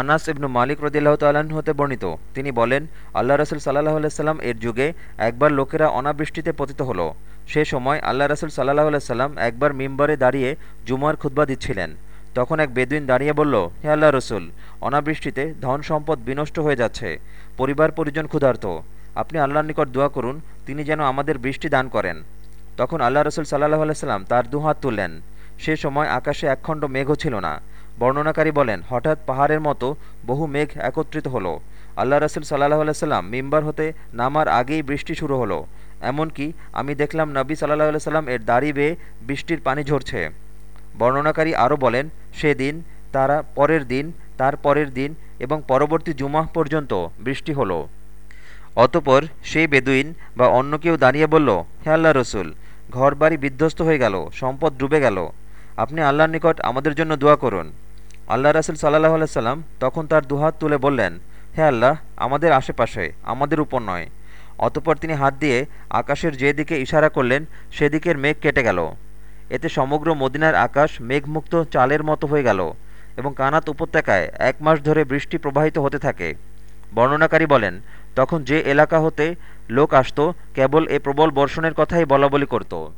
আনাস ইবনু মালিক রদিল্লাহ তাল্লাহ্ন হতে বর্ণিত। তিনি বলেন, আল্লাহ রসুল সাল্লাহ আলাইসাল্লাম এর যুগে একবার লোকেরা অনাবৃষ্টিতে পতিত হলো। সে সময় আল্লাহ রসুল সাল্লাহ আলাইসাল্লাম একবার মিম্বরে দাঁড়িয়ে জুমার খুতবা দিচ্ছিলেন। তখন এক বেদুইন দাঁড়িয়ে বলল, হে আল্লাহ রসুল, অনাবৃষ্টিতে ধন সম্পদ বিনষ্ট হয়ে যাচ্ছে। পরিবার পরিজন ক্ষুধার্ত। আপনি আল্লাহর নিকট দোয়া করুন, তিনি যেন আমাদের বৃষ্টি দান করেন। তখন আল্লাহ রসুল সাল্লাহ আলাইসাল্লাম তার দুহাত তুললেন। সে সময় আকাশে একখণ্ড মেঘও ছিল না। বর্ণনাকারী বলেন, হঠাৎ পাহাড়ের মতো বহু মেঘ একত্রিত হলো। আল্লাহ রসুল সাল্লাহ আলাইসাল্লাম মিম্বার হতে নামার আগেই বৃষ্টি শুরু হলো। এমনকি আমি দেখলাম নবী সাল্লাহ আলাইসাল্লাম এর দাড়ি বেয়ে বৃষ্টির পানি ঝরছে। বর্ণনাকারী আরও বলেন, সেদিন, তারা পরের দিন, তার পরের দিন এবং পরবর্তী জুমাহ পর্যন্ত বৃষ্টি হলো। অতপর সেই বেদুইন বা অন্য কেউ দাঁড়িয়ে বলল, হে আল্লাহ রসুল ঘর বাড়ি বিধ্বস্ত হয়ে গেল, সম্পদ ডুবে গেল। আপনি আল্লাহর নিকট আমাদের জন্য দোয়া করুন। আল্লাহ রাসুল সাল্লাহ আলাইসাল্লাম তখন তার দুহাত তুলে বললেন, হে আল্লাহ, আমাদের আশেপাশে, আমাদের উপর নয়। অতপর তিনি হাত দিয়ে আকাশের যে দিকে ইশারা করলেন, সেদিকের মেঘ কেটে গেল। এতে সমগ্র মদিনার আকাশ মেঘমুক্ত চালের মতো হয়ে গেল এবং কানাত উপত্যকায় এক মাস ধরে বৃষ্টি প্রবাহিত হতে থাকে। বর্ণনাকারী বলেন, তখন যে এলাকা হতে লোক আসত, কেবল এ প্রবল বর্ষণের কথাই বলাবলি করত।